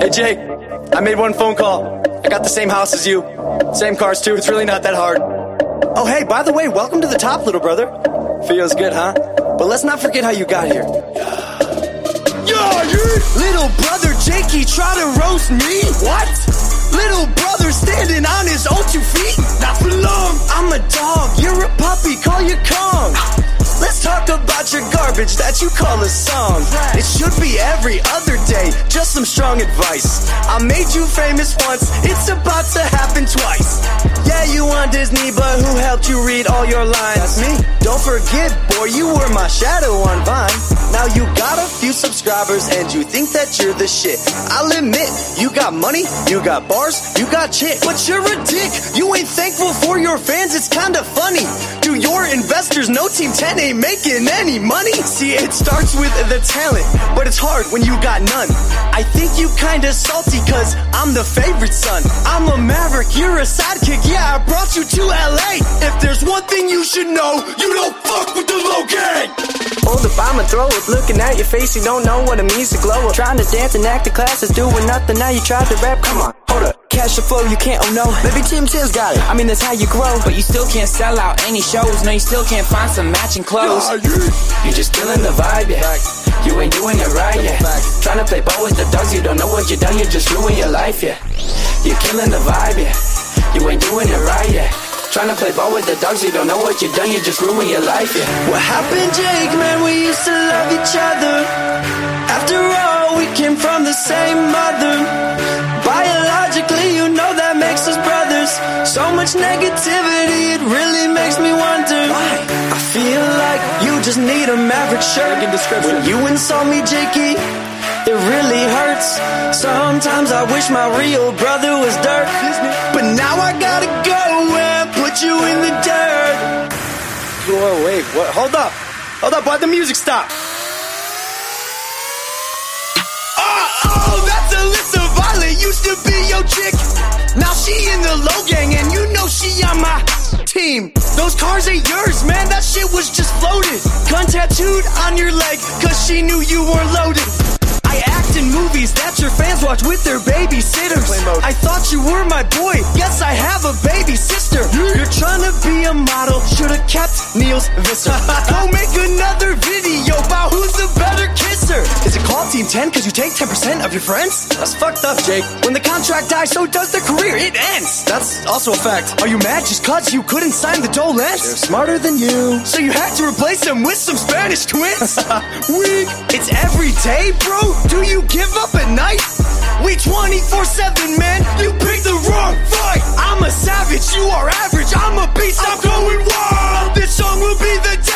Hey, Jake, I made one phone call. I got the same house as you. Same cars, too. It's really not that hard. Oh, hey, by the way, welcome to the top, little brother. Feels good, huh? But let's not forget how you got here. Yeah, yeah. Little brother Jakey try to roast me? What? Little brother standing about your garbage that you call a song. It should be every other day, just some strong advice. I made you famous once, it's about to happen twice. Yeah, you on Disney, but who helped you read all your lines? That's me. Don't forget, boy, you were my shadow on Vine. Now you got a few subscribers and you think that you're the shit. I'll admit, you got money, you got bars, you got chick, but you're a dick. You ain't thankful for your fans, it's kinda funny. Your investors know Team 10 ain't making any money? See, it starts with the talent, but it's hard when you got none. I think you kinda salty cause I'm the favorite son. I'm a maverick, you're a sidekick, yeah, I brought you to LA. If there's one thing you should know, you don't fuck with the Logang. Hold up, I'ma throw it. Looking at your face, you don't know what it means to glow up. Trying to dance and act in classes, doing nothing. Now you tried to rap. Come on, up. Cash flow, you can't, oh no. Maybe Tim Tim's got it. I mean, that's how you grow. But you still can't sell out any shows. No, you still can't find some matching clothes. You're just killing the vibe, yeah. You ain't doing it right, yeah. Trying to play ball with the dogs, you don't know what you done, you just ruin your life, yeah. You're killing the vibe, yeah. You ain't doing it right, yeah. Trying to play ball with the dogs, you don't know what you done, you just ruin your life, yeah. What happened, Jake? Man, we used to love each other. After all, we came from the same mother. Much negativity, it really makes me wonder. Why? I feel like you just need a maverick shirt. When you insult me, Jakey, it really hurts. Sometimes I wish my real brother was dirt. But now I gotta go and put you in the dirt. Whoa, wait, what? Hold up. Hold up, why'd the music stop? Oh, oh, that's Alyssa Violet, used to be your chick. Team. Those cars ain't yours, man, that shit was just floated. Gun tattooed on your leg, cause she knew you were loaded. I act in movies that your fans watch with their babysitters. I thought you were my boy. Yes, I have a baby sister. You're trying to be a model. Should've kept Niels Visser. Go make another video about who's the better answer. Is it called Team 10 because you take 10% of your friends? That's fucked up, Jake. When the contract dies, so does their career. It ends. That's also a fact. Are you mad just because you couldn't sign the Dolans? They're smarter than you. So you had to replace them with some Spanish twins? Weak. It's every day, bro. Do you give up at night? We 24 7, man. You picked the wrong fight. I'm a savage. You are average. I'm a beast. I'm, I'm going wild. This song will be the